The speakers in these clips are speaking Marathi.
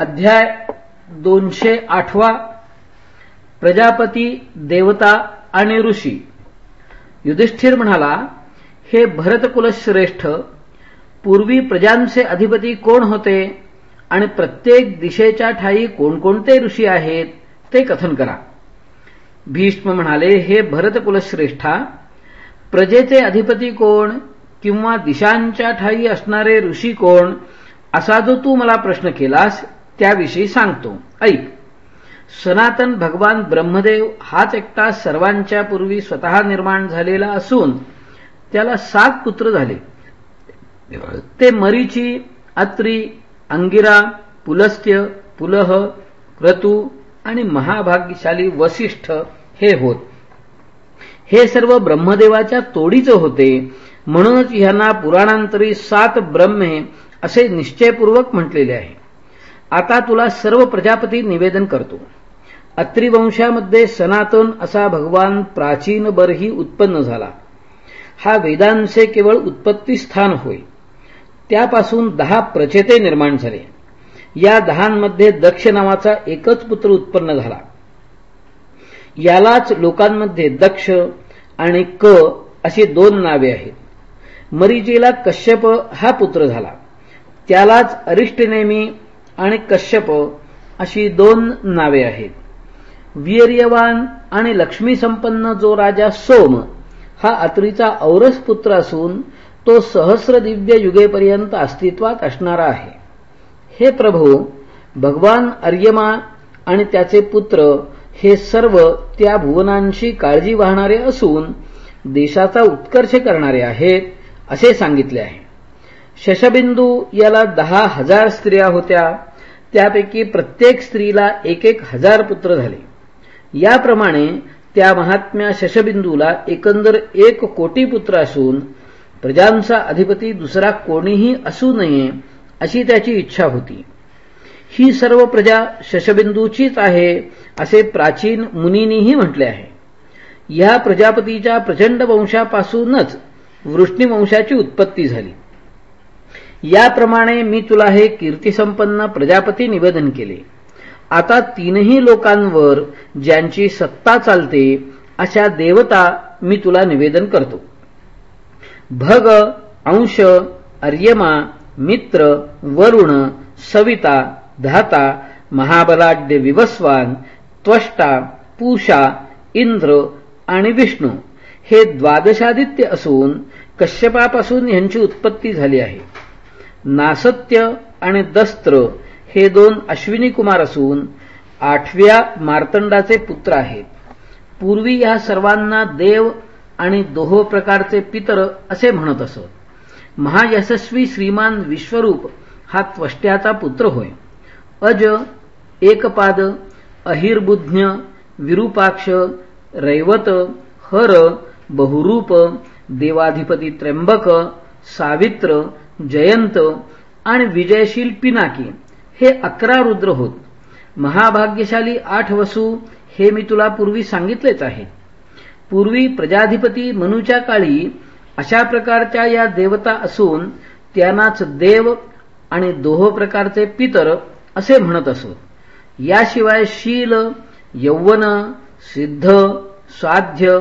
अध्याय दोनशे आठवा. प्रजापती देवता आणि ऋषी. युधिष्ठिर म्हणाला हे भरतकुलश्रेष्ठ पूर्वी प्रजांचे अधिपती कोण होते? आणि प्रत्येक दिशेच्या ठाई कोणकोणते ऋषी आहेत? ते कथन करा. भीष्म म्हणाले हे भरतकुलश्रेष्ठा प्रजेचे अधिपती कोण किंवा दिशांच्या ठाई असणारे ऋषी कोण? असा जो तू मला प्रश्न केलास त्याविषयी सांगतो. ऐक. सनातन भगवान ब्रह्मदेव हाच एकटा सर्वांच्या पूर्वी स्वतः निर्माण झालेला असून त्याला सात पुत्र झाले. ते मरीची अत्री अंगिरा पुलस्त्य पुलह क्रतू आणि महाभाग्यशाली वसिष्ठ हे होत. हे सर्व ब्रह्मदेवाच्या तोडीचे होते. म्हणूनच ह्यांना पुराणांतरी सात ब्रह्मे असे निश्चयपूर्वक म्हटलेले आहे. आता तुला सर्व प्रजापती निवेदन करतो. अत्रिवंशामध्ये सनातन असा भगवान प्राचीन बरही उत्पन्न झाला. हा वेदांचे केवळ उत्पत्ती स्थान होय. त्यापासून दहा प्रचेते निर्माण झाले. या दहांमध्ये दक्ष नावाचा एकच पुत्र उत्पन्न झाला. यालाच लोकांमध्ये दक्ष आणि क अशी दोन नावे आहेत. मरीचीला कश्यप हा पुत्र झाला. त्यालाच अरिष्टनेमी आणि कश्यप अशी दोन नावे आहेत. वीर्यवान आणि लक्ष्मी संपन्न जो राजा सोम हा अत्रीचा औरस पुत्र असून तो सहस्र दिव्य युगेपर्यंत अस्तित्वात असणारा आहे. हे प्रभू भगवान अर्यमा आणि त्याचे पुत्र हे सर्व त्या भुवनांशी काळजी वाहणारे असून देशाचा उत्कर्ष करणारे आहेत असे सांगितले आहे. शशबिंदू याला दहा हजार स्त्रिया होत्या त्यापैकी प्रत्येक स्त्रीला एक एक हजार पुत्र झाले. याप्रमाणे त्या महात्म्या शशबिंदूला एकंदर एक कोटी पुत्र असून प्रजांचा अधिपती दुसरा कोणीही असू नये अशी त्याची इच्छा होती. ही सर्व प्रजा शशबिंदूचीच आहे असे प्राचीन मुनींनीही म्हटले आहे. या प्रजापतीच्या प्रचंड वंशापासूनच वृष्णीवंशाची उत्पत्ती झाली. याप्रमाणे मी तुला हे कीर्तिसंपन्न प्रजापती निवेदन केले. आता तीनही लोकांवर ज्यांची सत्ता चालते अशा देवता मी तुला निवेदन करतो. भग अंश अर्यमा मित्र वरुण सविता धाता महाबलाढ्य विवस्वान त्वष्टा पूषा इंद्र आणि विष्णू हे द्वादशादित्य असून कश्यपापासून यांची उत्पत्ती झाली आहे. नासत्य आणि दस्त्र हे दोन अश्विनी कुमार असून आठव्या मार्तंडाचे पुत्र आहेत. पूर्वी या सर्वांना देव आणि दोहो प्रकारचे पितर असे म्हणत असत. महायशस्वी श्रीमान विश्वरूप हा त्वष्ट्याचा पुत्र होय. अज एकपाद अहिर्बुध्य विरूपाक्ष रैवत हर बहुरूप देवाधिपती त्र्यंबक सावित्र जयंत आणि विजयशील पिनाकी हे अकरा रुद्र होत. महाभाग्यशाली आठ वसू हे मी तुला पूर्वी सांगितलेच आहे. पूर्वी प्रजाधिपती मनुच्या काळी अशा प्रकारच्या या देवता असून त्यांनाच देव आणि दोह प्रकारचे पितर असे म्हणत असोत याशिवाय शील यौवन सिद्ध स्वाध्य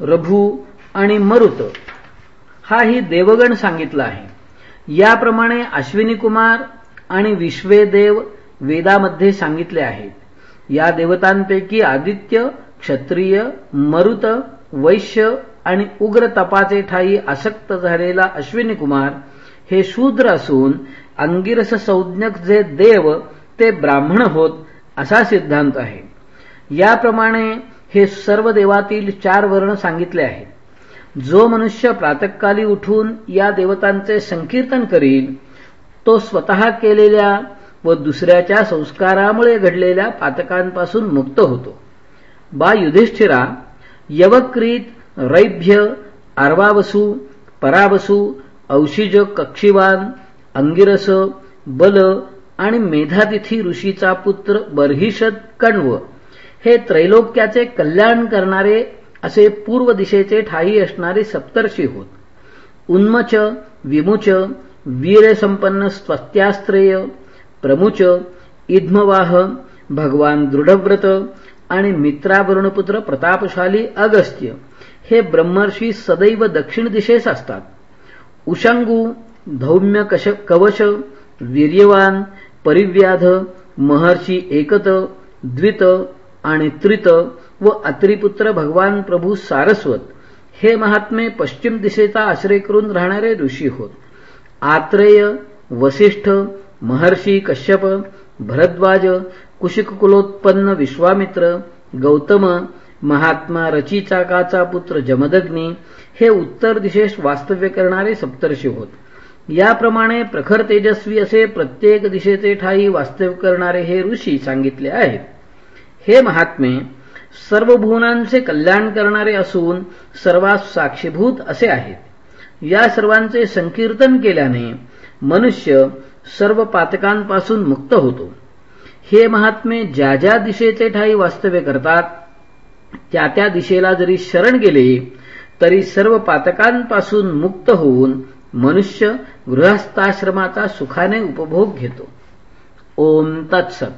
रभू आणि मरुत हा ही देवगण सांगितला आहे. याप्रमाणे अश्विनी कुमार आणि विश्वेदेव वेदामध्ये सांगितले आहेत. या देवतांपैकी आदित्य क्षत्रिय मरुत वैश्य आणि उग्र तपाचे ठाई आसक्त झालेला अश्विनी कुमार हे शूद्र असून अंगिरस संज्ञक जे देव ते ब्राह्मण होत असा सिद्धांत आहे. याप्रमाणे हे सर्व देवातील चार वर्ण सांगितले आहेत. जो मनुष्य प्रातकाली उठून या देवतांचे संकीर्तन करील तो स्वतः केलेल्या व दुसऱ्याच्या संस्कारामुळे घडलेल्या पातकांपासून मुक्त होतो. बा युधिष्ठिरा यवक्रीत रैभ्य आर्वावसू परावसू औषिज कक्षीवान अंगिरस बल आणि मेधातिथी ऋषीचा पुत्र बर्हिषद कण्व हे त्रैलोक्याचे कल्याण करणारे असे पूर्व दिशेचे ठाई असणारे सप्तर्षी होत. उन्मच विमुच वीरसंपन्न स्वत्यास्त्रेय प्रमुच इद्मवाह भगवान दृढव्रत आणि मित्रावरुणपुत्र प्रतापशाली अगस्त्य हे ब्रह्मर्षी सदैव दक्षिण दिशेस असतात. उशंगू धौम्य कश कवश वीर्यवान परिव्याध महर्षी एकत द्वित आणि त्रित व अत्रिपुत्र भगवान प्रभू सारस्वत हे महात्मे पश्चिम दिशेचा आश्रय करून राहणारे ऋषी होत. आत्रेय वसिष्ठ महर्षी कश्यप भरद्वाज कुशिककुलोत्पन्न विश्वामित्र गौतम महात्मा रचिचाकाचा पुत्र जमदग्नी हे उत्तर दिशेस वास्तव्य करणारे सप्तर्षी होत. याप्रमाणे प्रखर तेजस्वी असे प्रत्येक दिशेचे ठाई वास्तव्य करणारे हे ऋषी सांगितले आहेत. हे महात्मे सर्व भुवनांचे कल्याण करणारे असून सर्वात साक्षीभूत असे आहेत. या सर्वांचे संकीर्तन केल्याने मनुष्य सर्व पातकांपासून मुक्त होतो. हे महात्मे ज्या ज्या दिशेचे ठाई वास्तव्य करतात त्या त्या दिशेला जरी शरण गेले तरी सर्व पातकांपासून मुक्त होऊन मनुष्य गृहस्थाश्रमाचा सुखाने उपभोग घेतो. ओम तत्सत.